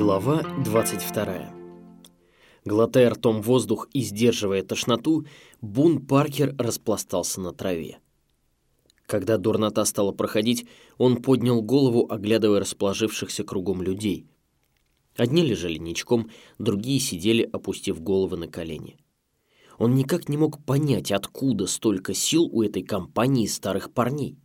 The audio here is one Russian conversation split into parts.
Глава 22. Глотая ртом воздух и сдерживая тошноту, Бун Паркер распластался на траве. Когда дурнота стала проходить, он поднял голову, оглядывая расположившихся кругом людей. Одни лежали ничком, другие сидели, опустив головы на колени. Он никак не мог понять, откуда столько сил у этой компании старых парней.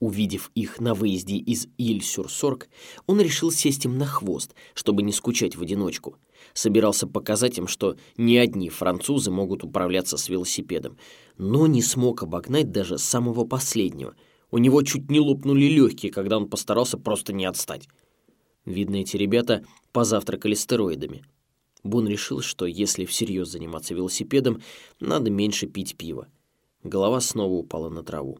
Увидев их на выезде из Иль-Сюр-Сорг, он решил сесть им на хвост, чтобы не скучать в одиночку. Собирался показать им, что не одни французы могут управляться с велосипедом, но не смог обогнать даже самого последнего. У него чуть не лопнули легкие, когда он постарался просто не отстать. Видно, эти ребята позавтракали стероидами. Бун решил, что если всерьез заниматься велосипедом, надо меньше пить пиво. Голова снова упала на траву.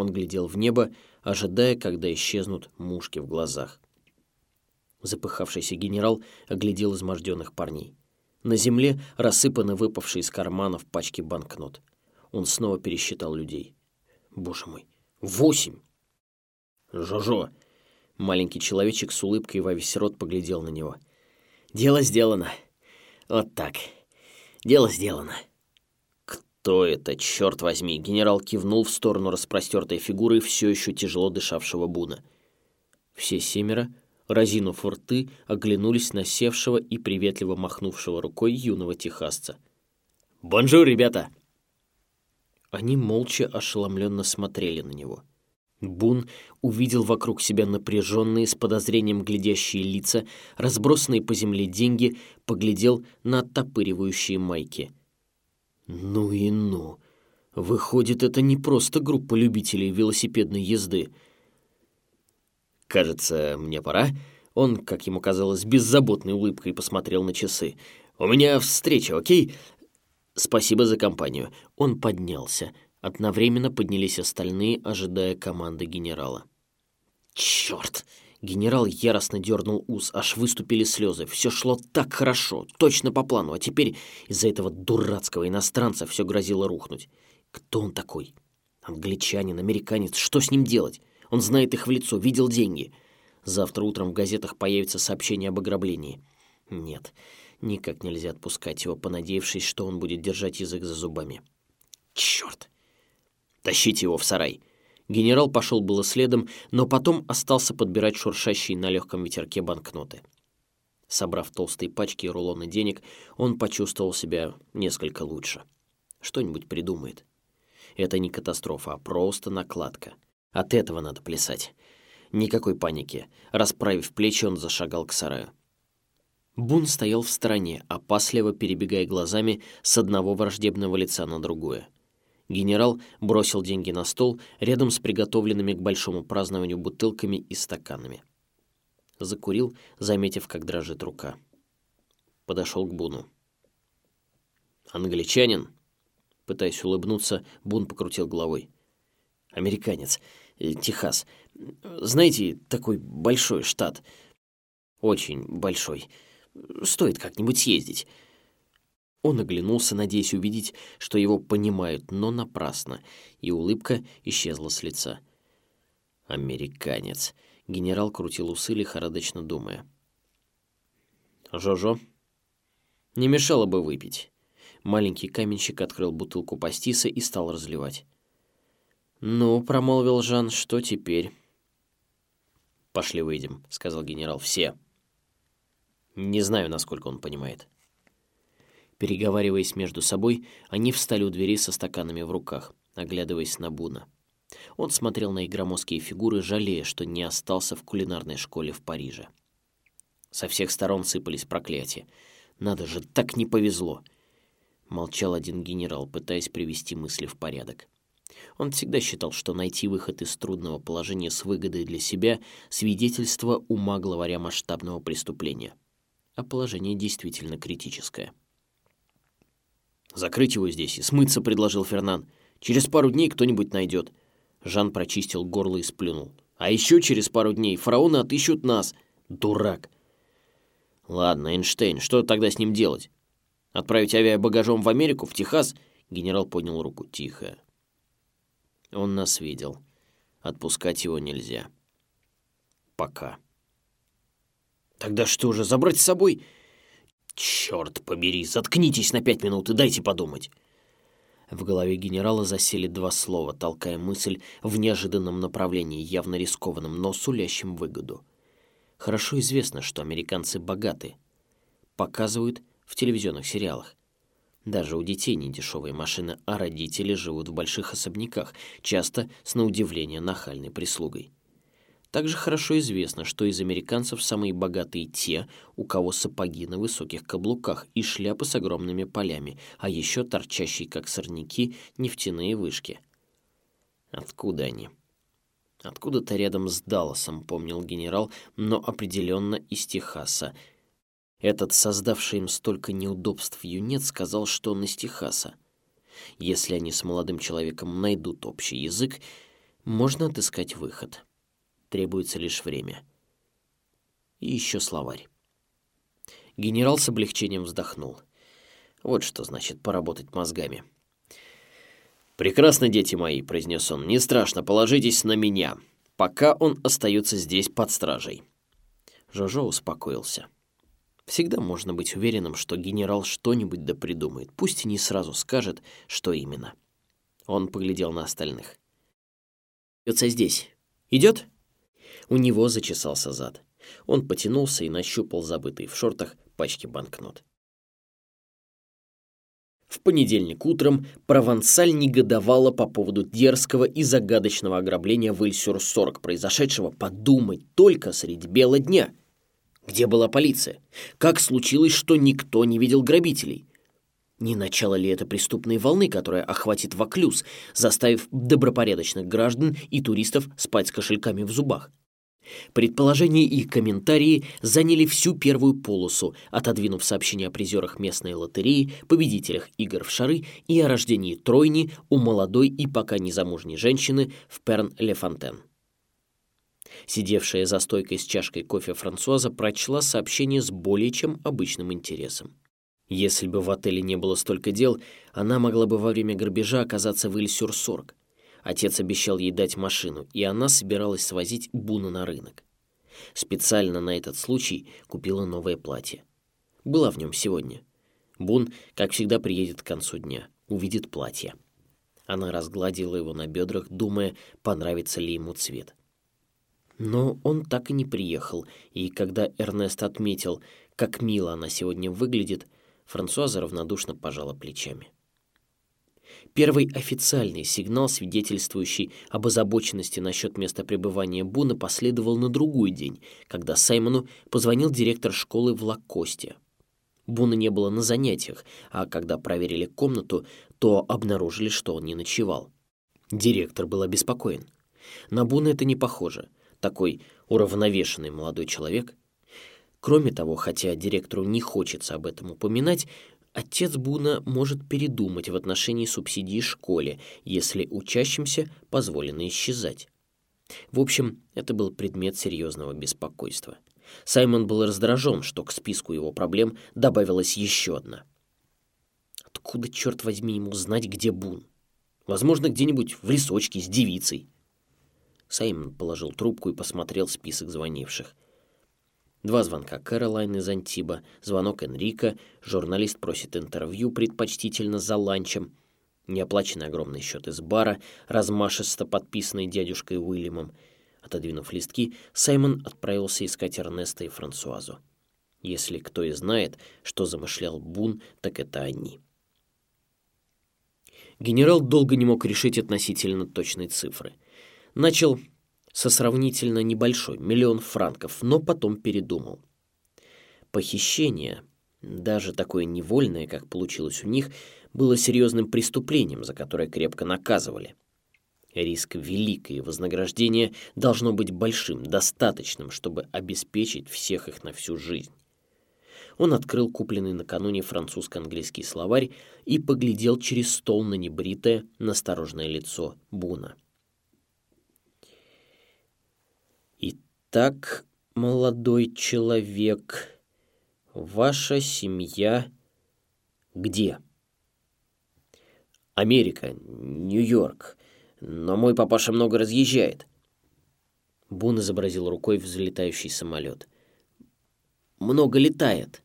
Он глядел в небо, ожидая, когда исчезнут мушки в глазах. Запыхавшийся генерал оглядел изможденных парней. На земле рассыпаны выпавшие из карманов пачки банкнот. Он снова пересчитал людей. Боже мой, восемь! Жо-жо! Маленький человечек с улыбкой во весь рот поглядел на него. Дело сделано. Вот так. Дело сделано. «Кто это, черт возьми?» Генерал кивнул в сторону распростертой фигуры все еще тяжело дышавшего Буна. Все семеро, разинув рты, оглянулись на севшего и приветливо махнувшего рукой юного техасца. «Бонжур, ребята!» Они молча ошеломленно смотрели на него. Бун увидел вокруг себя напряженные, с подозрением глядящие лица, разбросанные по земле деньги, поглядел на оттопыривающие майки — ну и ну. Выходит, это не просто группа любителей велосипедной езды. Кажется, мне пора. Он, как ему казалось, беззаботной улыбкой посмотрел на часы. У меня встреча, окей? Спасибо за компанию. Он поднялся. Одновременно поднялись остальные, ожидая команды генерала. Черт! Генерал яростно дернул ус, аж выступили слезы. Все шло так хорошо, точно по плану, а теперь из-за этого дурацкого иностранца все грозило рухнуть. Кто он такой? Англичанин, американец, что с ним делать? Он знает их в лицо, видел деньги. Завтра утром в газетах появится сообщение об ограблении. Нет, никак нельзя отпускать его, понадеявшись, что он будет держать язык за зубами. Черт! Тащите его в сарай. Генерал пошел было следом, но потом остался подбирать шуршащие на легком ветерке банкноты. Собрав толстые пачки и рулоны денег, он почувствовал себя несколько лучше. Что-нибудь придумает. Это не катастрофа, а просто накладка. От этого надо плясать. Никакой паники. Расправив плечи, он зашагал к сараю. Бун стоял в стороне, опасливо перебегая глазами с одного враждебного лица на другое. Генерал бросил деньги на стол рядом с приготовленными к большому празднованию бутылками и стаканами. Закурил, заметив, как дрожит рука. Подошел к Буну. «Англичанин?» Пытаясь улыбнуться, Бун покрутил головой. «Американец. Э, Техас. Знаете, такой большой штат. Очень большой. Стоит как-нибудь съездить». Он оглянулся, надеясь увидеть, что его понимают, но напрасно, и улыбка исчезла с лица. «Американец», — генерал крутил усы, лихорадочно думая. «Жо-жо, не мешало бы выпить». Маленький каменщик открыл бутылку пастиса и стал разливать. «Ну», — промолвил Жан, — «что теперь?» «Пошли выйдем», — сказал генерал. «Все». Не знаю, насколько он понимает. Переговариваясь между собой, они встали у двери со стаканами в руках, оглядываясь на Буна. Он смотрел на их громоздкие фигуры, жалея, что не остался в кулинарной школе в Париже. Со всех сторон сыпались проклятия. «Надо же, так не повезло!» Молчал один генерал, пытаясь привести мысли в порядок. Он всегда считал, что найти выход из трудного положения с выгодой для себя — свидетельство ума главаря масштабного преступления. А положение действительно критическое. «Закрыть его здесь и смыться», — предложил Фернан. «Через пару дней кто-нибудь найдет». Жан прочистил горло и сплюнул. «А еще через пару дней фараоны отыщут нас. Дурак!» «Ладно, Эйнштейн, что тогда с ним делать? Отправить авиабагажом в Америку, в Техас?» Генерал поднял руку. «Тихо. Он нас видел. Отпускать его нельзя. Пока». Тогда что же, забрать с собой? Черт побери, заткнитесь на пять минут и дайте подумать. В голове генерала засели два слова, толкая мысль в неожиданном направлении, явно рискованном, но сулящим выгоду. Хорошо известно, что американцы богаты. Показывают в телевизионных сериалах. Даже у детей не дешевые машины, а родители живут в больших особняках, часто с на удивление нахальной прислугой. Также хорошо известно, что из американцев самые богатые те, у кого сапоги на высоких каблуках и шляпы с огромными полями, а еще торчащие, как сорняки, нефтяные вышки. Откуда они? Откуда-то рядом с Далласом, помнил генерал, но определенно из Техаса. Этот, создавший им столько неудобств юнец, сказал, что он из Техаса. Если они с молодым человеком найдут общий язык, можно отыскать выход требуется лишь время. И еще словарь. Генерал с облегчением вздохнул. Вот что значит поработать мозгами. «Прекрасно, дети мои», — произнес он, — «не страшно, положитесь на меня, пока он остается здесь под стражей». Жожо успокоился. Всегда можно быть уверенным, что генерал что-нибудь да придумает, пусть и не сразу скажет, что именно. Он поглядел на остальных. «Идется здесь. Идет?» У него зачесался зад. Он потянулся и нащупал забытый в шортах пачки банкнот. В понедельник утром Провансаль негодовала по поводу дерзкого и загадочного ограбления в Иль-Сюр-40, произошедшего, подумать, только средь бела дня. Где была полиция? Как случилось, что никто не видел грабителей? Не начало ли это преступной волны, которая охватит Ваклюз, заставив добропорядочных граждан и туристов спать с кошельками в зубах? Предположения и комментарии заняли всю первую полосу, отодвинув сообщения о призерах местной лотереи, победителях игр в шары и о рождении тройни у молодой и пока незамужней женщины в Перн-Ле-Фонтен. Сидевшая за стойкой с чашкой кофе Франсуаза прочла сообщение с более чем обычным интересом. Если бы в отеле не было столько дел, она могла бы во время грабежа оказаться в Иль-Сюр-Сорг. Отец обещал ей дать машину, и она собиралась свозить Буна на рынок. Специально на этот случай купила новое платье. Была в нем сегодня. Бун, как всегда, приедет к концу дня, увидит платье. Она разгладила его на бедрах, думая, понравится ли ему цвет. Но он так и не приехал, и когда Эрнест отметил, как мило она сегодня выглядит, Франсуаза равнодушно пожала плечами. Первый официальный сигнал, свидетельствующий об озабоченности насчет места пребывания Буна, последовал на другой день, когда Саймону позвонил директор школы в Лакосте. Буна не было на занятиях, а когда проверили комнату, то обнаружили, что он не ночевал. Директор был обеспокоен. На Буна это не похоже. Такой уравновешенный молодой человек. Кроме того, хотя директору не хочется об этом упоминать, Отец Буна может передумать в отношении субсидий школе, если учащимся позволено исчезать. В общем, это был предмет серьезного беспокойства. Саймон был раздражен, что к списку его проблем добавилась еще одна. Откуда, черт возьми, ему знать, где Бун? Возможно, где-нибудь в лесочке с девицей. Саймон положил трубку и посмотрел список звонивших. Два звонка Кэролайн из Антиба, звонок Энрика, журналист просит интервью, предпочтительно за ланчем, неоплаченный огромный счет из бара, размашисто подписанный дядюшкой Уильямом. Отодвинув листки, Саймон отправился искать Эрнеста и Франсуазу. Если кто и знает, что замышлял Бун, так это они. Генерал долго не мог решить относительно точной цифры. Начал со сравнительно небольшой, миллион франков, но потом передумал. Похищение, даже такое невольное, как получилось у них, было серьезным преступлением, за которое крепко наказывали. Риск велик, и вознаграждение должно быть большим, достаточным, чтобы обеспечить всех их на всю жизнь. Он открыл купленный накануне французско-английский словарь и поглядел через стол на небритое, настороженное лицо Буна. Так, молодой человек, ваша семья где? Америка, Нью-Йорк. Но мой папаша много разъезжает. Бун изобразил рукой взлетающий самолет. много летает».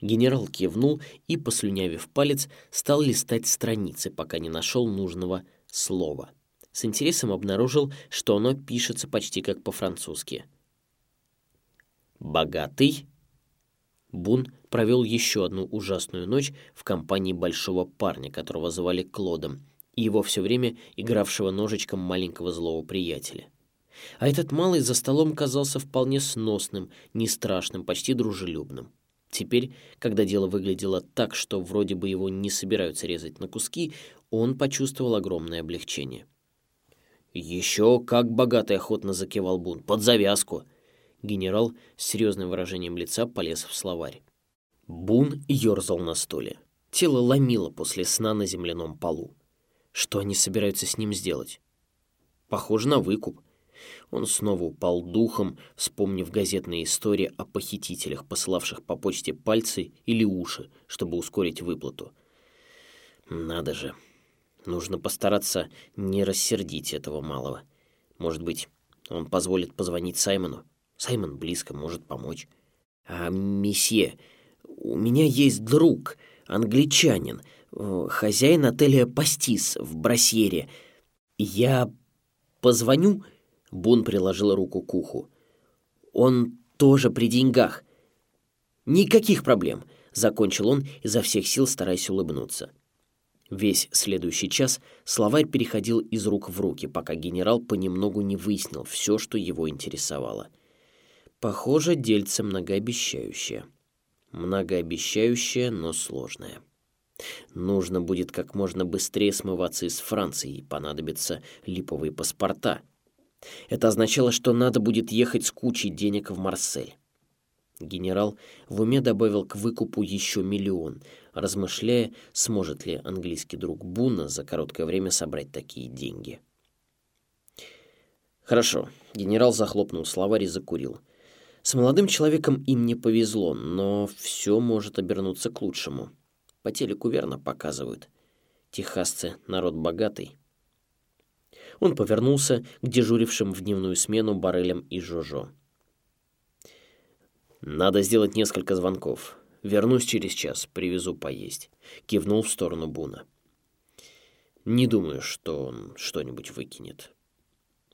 Генерал кивнул и, послюнявив палец, стал листать страницы, пока не нашел нужного слова. С интересом обнаружил, что оно пишется почти как по-французски. «Богатый?» Бун провел еще одну ужасную ночь в компании большого парня, которого звали Клодом, и его все время игравшего ножичком маленького злого приятеля. А этот малый за столом казался вполне сносным, не страшным, почти дружелюбным. Теперь, когда дело выглядело так, что вроде бы его не собираются резать на куски, он почувствовал огромное облегчение. «Еще как богатый охотно закивал Бун, под завязку!» Генерал с серьезным выражением лица полез в словарь. Бун ерзал на стуле. Тело ломило после сна на земляном полу. Что они собираются с ним сделать? Похоже на выкуп. Он снова упал духом, вспомнив газетные истории о похитителях, посылавших по почте пальцы или уши, чтобы ускорить выплату. Надо же. Нужно постараться не рассердить этого малого. Может быть, он позволит позвонить Саймону. Саймон близко может помочь. А, месье, у меня есть друг, англичанин, э, хозяин отеля «Пастис» в Брасьере. Я позвоню Бун приложил руку к уху. «Он тоже при деньгах». «Никаких проблем», — закончил он, изо всех сил стараясь улыбнуться. Весь следующий час словарь переходил из рук в руки, пока генерал понемногу не выяснил все, что его интересовало. Похоже, дельце многообещающее. Многообещающее, но сложное. Нужно будет как можно быстрее смываться из Франции, и понадобятся липовые паспорта — это означало, что надо будет ехать с кучей денег в Марсель. Генерал в уме добавил к выкупу еще миллион, размышляя, сможет ли английский друг Буна за короткое время собрать такие деньги. Хорошо, генерал захлопнул словарь и закурил. С молодым человеком им не повезло, но все может обернуться к лучшему. По телеку верно показывают. Техасцы — народ богатый. Он повернулся к дежурившим в дневную смену Барелям и Жожо. «Надо сделать несколько звонков. Вернусь через час, привезу поесть», — кивнул в сторону Буна. «Не думаю, что он что-нибудь выкинет».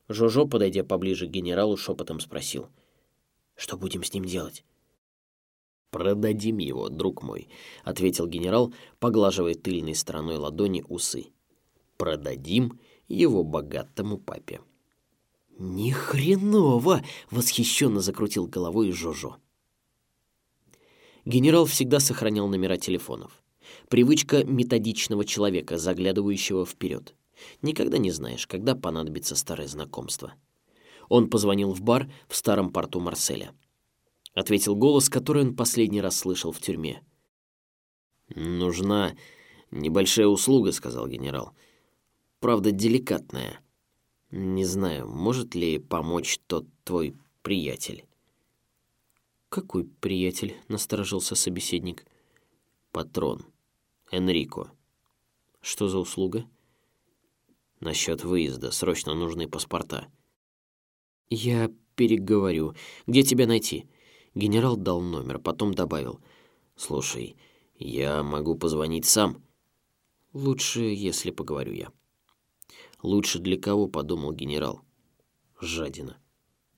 Жожо, подойдя поближе к генералу, шепотом спросил. «Что будем с ним делать?» «Продадим его, друг мой», — ответил генерал, поглаживая тыльной стороной ладони усы. «Продадим его богатому папе. «Ни хреново!» — восхищенно закрутил головой Жожо. Генерал всегда сохранял номера телефонов. Привычка методичного человека, заглядывающего вперед. Никогда не знаешь, когда понадобится старое знакомство. Он позвонил в бар в старом порту Марселя. Ответил голос, который он последний раз слышал в тюрьме. «Нужна небольшая услуга», — сказал генерал правда, деликатная. Не знаю, может ли помочь тот твой приятель. Какой приятель? насторожился собеседник. Патрон. Энрико. Что за услуга? Насчет выезда. Срочно нужны паспорта. Я переговорю. Где тебя найти? Генерал дал номер, потом добавил. Слушай, я могу позвонить сам. Лучше, если поговорю я. Лучше для кого, подумал генерал. Жадина.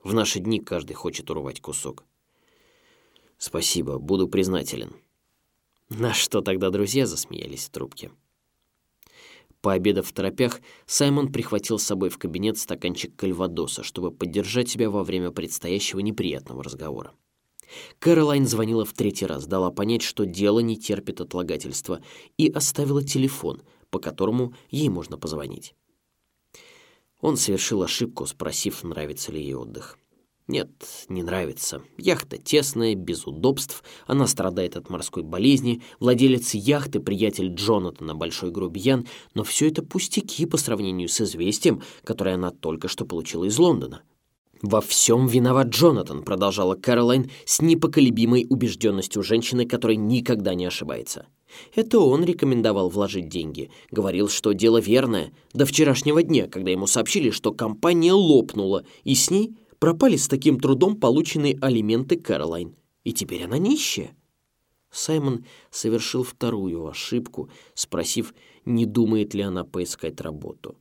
В наши дни каждый хочет урвать кусок. Спасибо, буду признателен. На что тогда друзья засмеялись в трубке. Пообедав в торопях, Саймон прихватил с собой в кабинет стаканчик кальвадоса, чтобы поддержать себя во время предстоящего неприятного разговора. Кэролайн звонила в третий раз, дала понять, что дело не терпит отлагательства, и оставила телефон, по которому ей можно позвонить. Он совершил ошибку, спросив, нравится ли ей отдых. Нет, не нравится. Яхта тесная, без удобств, она страдает от морской болезни, владелец яхты, приятель Джонатана, большой грубиян, но все это пустяки по сравнению с известием, которое она только что получила из Лондона. «Во всем виноват Джонатан», — продолжала Кэролайн с непоколебимой убежденностью женщины, которая никогда не ошибается. Это он рекомендовал вложить деньги. Говорил, что дело верное. До вчерашнего дня, когда ему сообщили, что компания лопнула, и с ней пропали с таким трудом полученные алименты Кэролайн. и теперь она нищая. Саймон совершил вторую ошибку, спросив, не думает ли она поискать работу.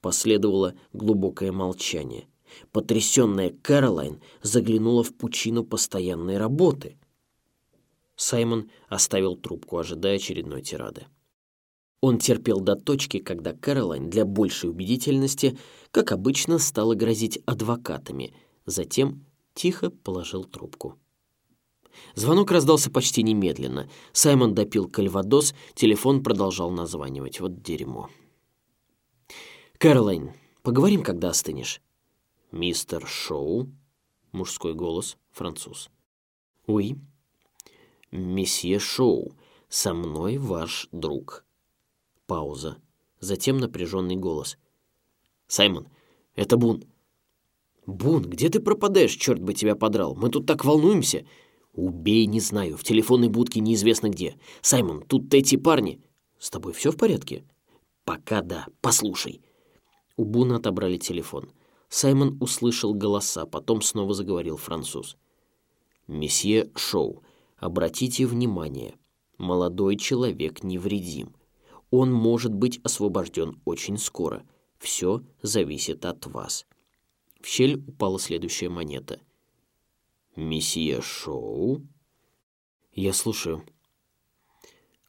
Последовало глубокое молчание. Потрясенная Кэролайн заглянула в пучину постоянной работы. Саймон оставил трубку, ожидая очередной тирады. Он терпел до точки, когда Кэролайн для большей убедительности, как обычно, стала грозить адвокатами, затем тихо положил трубку. Звонок раздался почти немедленно. Саймон допил кальвадос, телефон продолжал названивать. Вот дерьмо. «Кэролайн, поговорим, когда остынешь». «Мистер Шоу?» Мужской голос, француз. «Уи?» «Месье Шоу, со мной ваш друг». Пауза. Затем напряженный голос. «Саймон, это Бун». «Бун, где ты пропадаешь, черт бы тебя подрал? Мы тут так волнуемся». «Убей, не знаю, в телефонной будке неизвестно где. Саймон, тут эти парни». «С тобой все в порядке?» «Пока да. Послушай». У Буна отобрали телефон. Саймон услышал голоса, потом снова заговорил француз. «Месье Шоу, обратите внимание, молодой человек невредим он может быть освобожден очень скоро. Все зависит от вас. В щель упала следующая монета. «Месье Шоу?» «Я слушаю».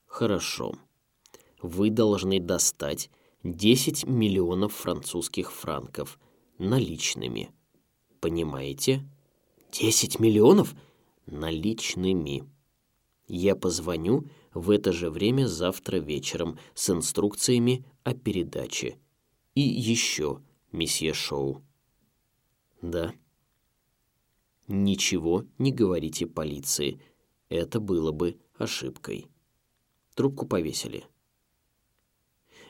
«Хорошо. Вы должны достать 10 миллионов французских франков наличными. Понимаете?» «10 миллионов?» «Наличными. Я позвоню в это же время завтра вечером с инструкциями о передаче. И еще, месье Шоу. Да. Ничего не говорите полиции. Это было бы ошибкой. Трубку повесили.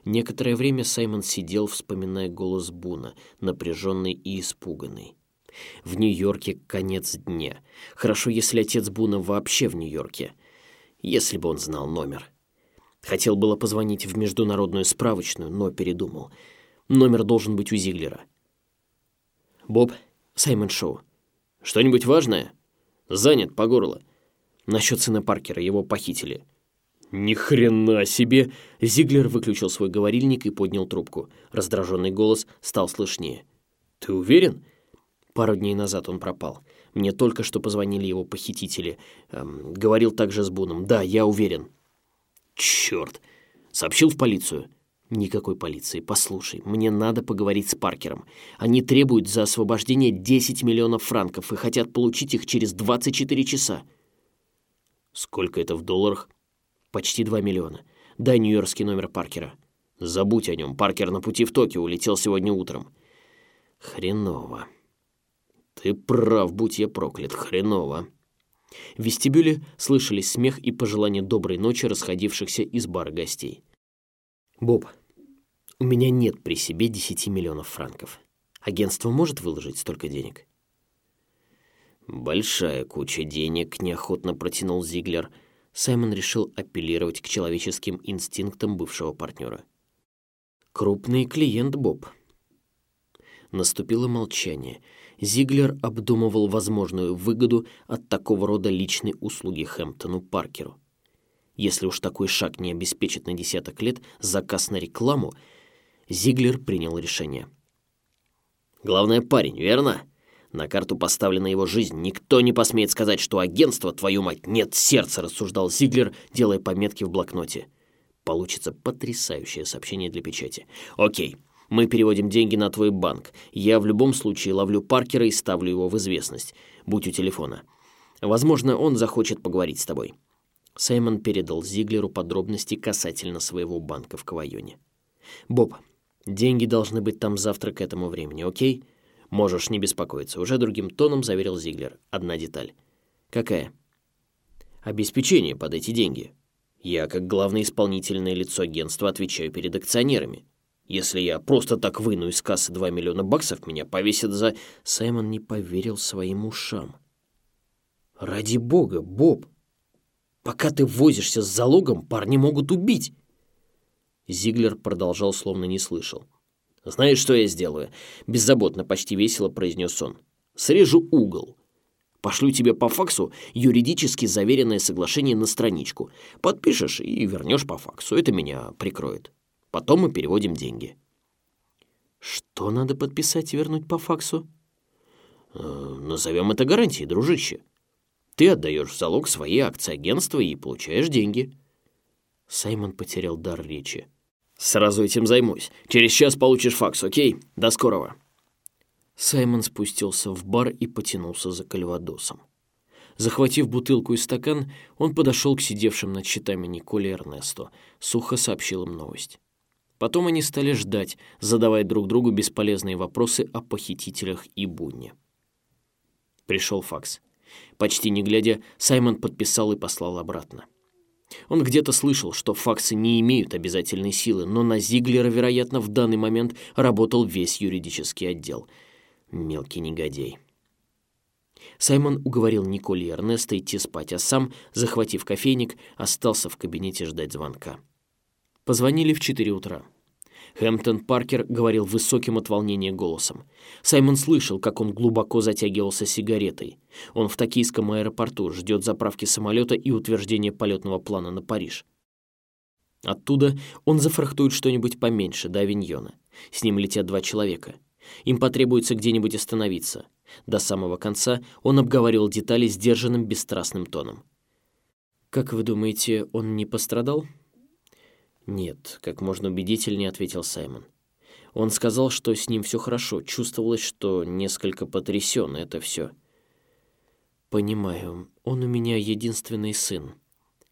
Некоторое время Саймон сидел, вспоминая голос Буна, напряженный и испуганный. В Нью-Йорке конец дня. Хорошо, если отец Буна вообще в Нью-Йорке если бы он знал номер. Хотел было позвонить в международную справочную, но передумал. Номер должен быть у Зиглера. «Боб, Саймон Шоу. Что-нибудь важное?» «Занят по горло. Насчет сына Паркера, его похитили». «Ни хрена себе!» Зиглер выключил свой говорильник и поднял трубку. Раздраженный голос стал слышнее. «Ты уверен?» Пару дней назад он пропал. Мне только что позвонили его похитители. Эм, говорил также с Буном. Да, я уверен. Черт. Сообщил в полицию. Никакой полиции. Послушай, мне надо поговорить с Паркером. Они требуют за освобождение 10 миллионов франков и хотят получить их через 24 часа. Сколько это в долларах? Почти 2 миллиона. Дай нью-йоркский номер Паркера. Забудь о нем. Паркер на пути в Токио улетел сегодня утром. Хреново. «Ты прав, будь я проклят, хреново!» В вестибюле слышались смех и пожелания доброй ночи расходившихся из бара гостей. «Боб, у меня нет при себе десяти миллионов франков. Агентство может выложить столько денег?» «Большая куча денег», — неохотно протянул Зиглер. Саймон решил апеллировать к человеческим инстинктам бывшего партнера. «Крупный клиент, Боб». Наступило молчание — Зиглер обдумывал возможную выгоду от такого рода личной услуги Хэмптону Паркеру. Если уж такой шаг не обеспечит на десяток лет заказ на рекламу, Зиглер принял решение. «Главное, парень, верно? На карту поставлена его жизнь. Никто не посмеет сказать, что агентство, твою мать, нет сердца», рассуждал Зиглер, делая пометки в блокноте. Получится потрясающее сообщение для печати. «Окей, мы переводим деньги на твой банк. Я в любом случае ловлю Паркера и ставлю его в известность. Будь у телефона. Возможно, он захочет поговорить с тобой». Саймон передал Зиглеру подробности касательно своего банка в Кавайоне. «Боб, деньги должны быть там завтра к этому времени, окей?» «Можешь не беспокоиться», — уже другим тоном заверил Зиглер. «Одна деталь». «Какая?» «Обеспечение под эти деньги. Я, как главное исполнительное лицо агентства, отвечаю перед акционерами. Если я просто так выну из кассы 2 миллиона баксов, меня повесят за...» Саймон не поверил своим ушам. «Ради бога, Боб! Пока ты возишься с залогом, парни могут убить!» Зиглер продолжал, словно не слышал. «Знаешь, что я сделаю?» Беззаботно, почти весело произнес он. «Срежу угол. Пошлю тебе по факсу юридически заверенное соглашение на страничку. Подпишешь и вернешь по факсу. Это меня прикроет. Потом мы переводим деньги». «Что надо подписать и вернуть по факсу?» э, «Назовем это гарантией, дружище. Ты отдаешь в залог свои акции агентства и получаешь деньги». Саймон потерял дар речи. «Сразу этим займусь. Через час получишь факс, окей? До скорого». Саймон спустился в бар и потянулся за кальвадосом. Захватив бутылку и стакан, он подошел к сидевшим над щитами Николе и Эрнесто, сухо сообщил им новость. Потом они стали ждать, задавая друг другу бесполезные вопросы о похитителях и Бунне. Пришел факс. Почти не глядя, Саймон подписал и послал обратно. Он где-то слышал, что факсы не имеют обязательной силы, но на Зиглера, вероятно, в данный момент работал весь юридический отдел — Мелкий негодяй. Саймон уговорил Николь и Эрнеста идти спать, а сам, захватив кофейник, остался в кабинете ждать звонка. Позвонили в четыре утра. Хэмптон Паркер говорил высоким от волнения голосом. Саймон слышал, как он глубоко затягивался сигаретой. Он в токийском аэропорту ждет заправки самолета и утверждения полетного плана на Париж. Оттуда он зафрахтует что-нибудь поменьше до Авиньона. С ним летят два человека — им потребуется где-нибудь остановиться. До самого конца он обговаривал детали сдержанным, бесстрастным тоном. «Как вы думаете, он не пострадал?» «Нет», — как можно убедительнее ответил Саймон. Он сказал, что с ним все хорошо, чувствовалось, что несколько потрясен, это все. «Понимаю, он у меня единственный сын.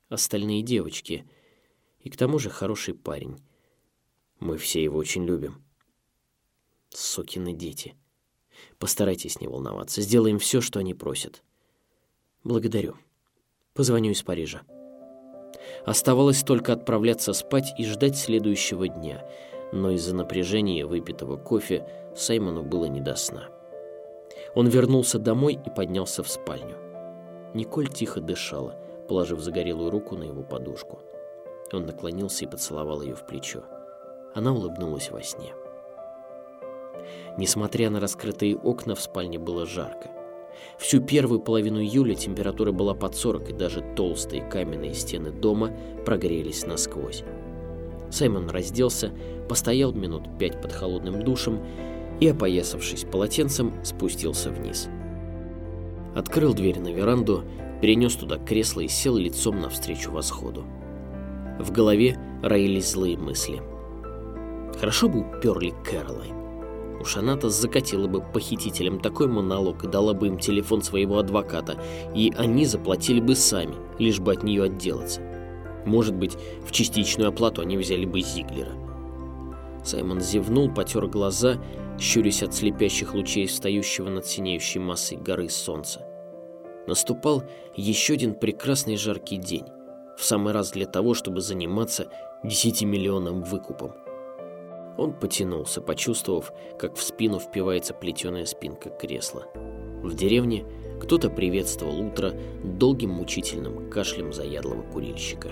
Остальные девочки. И к тому же хороший парень. Мы все его очень любим». Сукины дети. Постарайтесь не волноваться. Сделаем все, что они просят. Благодарю. Позвоню из Парижа. Оставалось только отправляться спать и ждать следующего дня, но из-за напряжения выпитого кофе Саймону было не до сна. Он вернулся домой и поднялся в спальню. Николь тихо дышала, положив загорелую руку на его подушку. Он наклонился и поцеловал ее в плечо. Она улыбнулась во сне. Несмотря на раскрытые окна, в спальне было жарко. Всю первую половину июля температура была под 40, и даже толстые каменные стены дома прогрелись насквозь. Саймон разделся, постоял минут пять под холодным душем и, опоясавшись полотенцем, спустился вниз. Открыл дверь на веранду, перенес туда кресло и сел лицом навстречу восходу. В голове роились злые мысли. Хорошо бы уперли Кэролайн. Уж она-то закатила бы похитителям такой монолог и дала бы им телефон своего адвоката, и они заплатили бы сами, лишь бы от нее отделаться. Может быть, в частичную оплату они взяли бы Зиглера. Саймон зевнул, потер глаза, щурясь от слепящих лучей встающего над синеющей массой горы солнца. Наступал еще один прекрасный жаркий день, в самый раз для того, чтобы заниматься десятимиллионным выкупом. Он потянулся, почувствовав, как в спину впивается плетеная спинка кресла. В деревне кто-то приветствовал утро долгим мучительным кашлем заядлого курильщика.